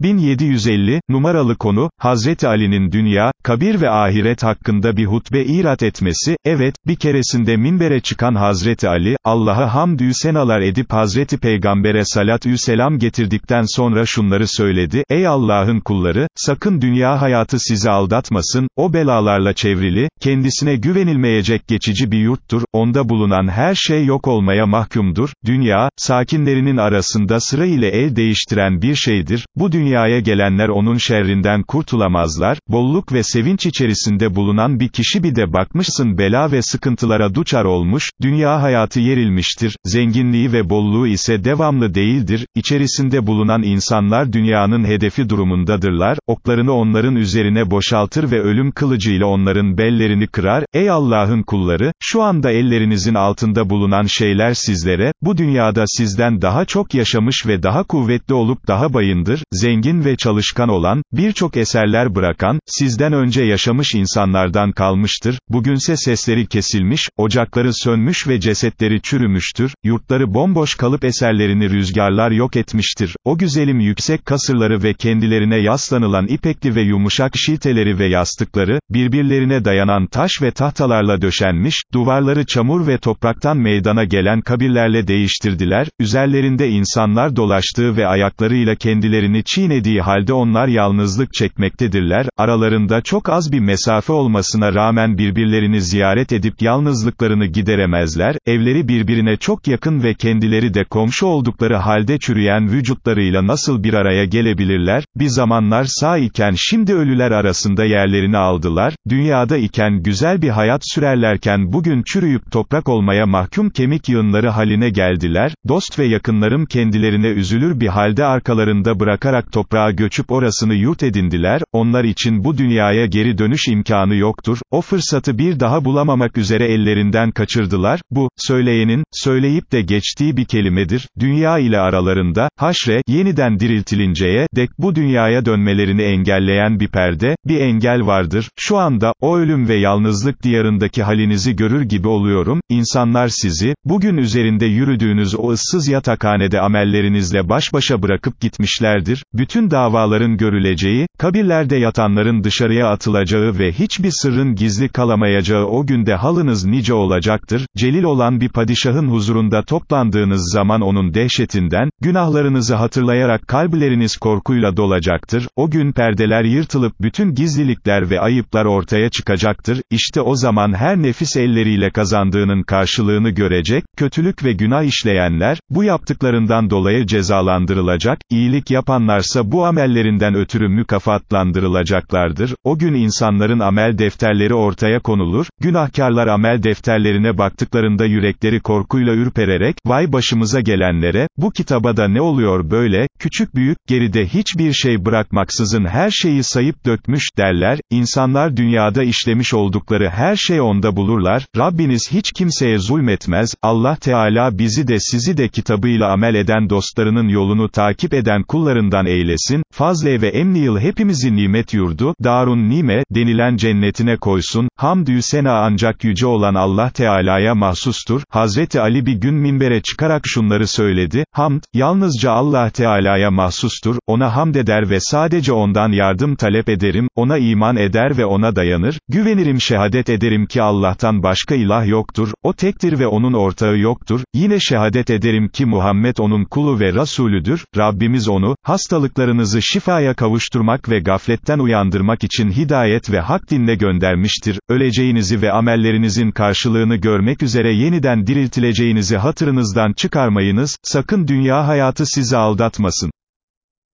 1750, numaralı konu, Hazreti Ali'nin dünya, kabir ve ahiret hakkında bir hutbe irat etmesi, evet, bir keresinde minbere çıkan Hazreti Ali, Allah'a hamdü senalar edip Hazreti Peygamber'e salatü selam getirdikten sonra şunları söyledi, ey Allah'ın kulları, sakın dünya hayatı sizi aldatmasın, o belalarla çevrili, kendisine güvenilmeyecek geçici bir yurttur, onda bulunan her şey yok olmaya mahkumdur, dünya, sakinlerinin arasında sıra ile el değiştiren bir şeydir, bu dünya dünyaya gelenler onun şerrinden kurtulamazlar, bolluk ve sevinç içerisinde bulunan bir kişi bir de bakmışsın bela ve sıkıntılara duçar olmuş, dünya hayatı yerilmiştir, zenginliği ve bolluğu ise devamlı değildir, içerisinde bulunan insanlar dünyanın hedefi durumundadırlar, oklarını onların üzerine boşaltır ve ölüm kılıcıyla onların bellerini kırar, ey Allah'ın kulları, şu anda ellerinizin altında bulunan şeyler sizlere, bu dünyada sizden daha çok yaşamış ve daha kuvvetli olup daha bayındır, zengin, zengin ve çalışkan olan, birçok eserler bırakan, sizden önce yaşamış insanlardan kalmıştır, bugünse sesleri kesilmiş, ocakları sönmüş ve cesetleri çürümüştür, yurtları bomboş kalıp eserlerini rüzgarlar yok etmiştir, o güzelim yüksek kasırları ve kendilerine yaslanılan ipekli ve yumuşak şilteleri ve yastıkları, birbirlerine dayanan taş ve tahtalarla döşenmiş, duvarları çamur ve topraktan meydana gelen kabirlerle değiştirdiler, üzerlerinde insanlar dolaştığı ve ayaklarıyla kendilerini çiğ çiğnediği halde onlar yalnızlık çekmektedirler, aralarında çok az bir mesafe olmasına rağmen birbirlerini ziyaret edip yalnızlıklarını gideremezler, evleri birbirine çok yakın ve kendileri de komşu oldukları halde çürüyen vücutlarıyla nasıl bir araya gelebilirler, bir zamanlar sağ iken şimdi ölüler arasında yerlerini aldılar, dünyada iken güzel bir hayat sürerlerken bugün çürüyüp toprak olmaya mahkum kemik yığınları haline geldiler, dost ve yakınlarım kendilerine üzülür bir halde arkalarında bırakarak toprağa göçüp orasını yurt edindiler, onlar için bu dünyaya geri dönüş imkanı yoktur, o fırsatı bir daha bulamamak üzere ellerinden kaçırdılar, bu, söyleyenin, söyleyip de geçtiği bir kelimedir, dünya ile aralarında, haşre, yeniden diriltilinceye, dek bu dünyaya dönmelerini engelleyen bir perde, bir engel vardır, şu anda, o ölüm ve yalnızlık diyarındaki halinizi görür gibi oluyorum, insanlar sizi, bugün üzerinde yürüdüğünüz o ıssız yatakhanede amellerinizle baş başa bırakıp gitmişlerdir, bütün davaların görüleceği, kabirlerde yatanların dışarıya atılacağı ve hiçbir sırrın gizli kalamayacağı o günde halınız nice olacaktır, celil olan bir padişahın huzurunda toplandığınız zaman onun dehşetinden, günahlarınızı hatırlayarak kalpleriniz korkuyla dolacaktır, o gün perdeler yırtılıp bütün gizlilikler ve ayıplar ortaya çıkacaktır, işte o zaman her nefis elleriyle kazandığının karşılığını görecek, kötülük ve günah işleyenler, bu yaptıklarından dolayı cezalandırılacak, iyilik yapanlar yapmışlarsa bu amellerinden ötürü mükafatlandırılacaklardır, o gün insanların amel defterleri ortaya konulur, günahkarlar amel defterlerine baktıklarında yürekleri korkuyla ürpererek, vay başımıza gelenlere, bu kitaba da ne oluyor böyle, küçük büyük, geride hiçbir şey bırakmaksızın her şeyi sayıp dökmüş, derler, insanlar dünyada işlemiş oldukları her şey onda bulurlar, Rabbiniz hiç kimseye zulmetmez, Allah Teala bizi de sizi de kitabıyla amel eden dostlarının yolunu takip eden kullarından eylesin, eylesin, fazle ve emni yıl hepimizi nimet yurdu, darun nime, denilen cennetine koysun, hamdü sena ancak yüce olan Allah Teala'ya mahsustur, Hazreti Ali bir gün minbere çıkarak şunları söyledi, hamd, yalnızca Allah Teala'ya mahsustur, ona hamd eder ve sadece ondan yardım talep ederim, ona iman eder ve ona dayanır, güvenirim şehadet ederim ki Allah'tan başka ilah yoktur, o tektir ve onun ortağı yoktur, yine şehadet ederim ki Muhammed onun kulu ve Rasulüdür, Rabbimiz onu, hastalık hastalıklarınızı şifaya kavuşturmak ve gafletten uyandırmak için hidayet ve hak dinle göndermiştir, öleceğinizi ve amellerinizin karşılığını görmek üzere yeniden diriltileceğinizi hatırınızdan çıkarmayınız, sakın dünya hayatı sizi aldatmasın.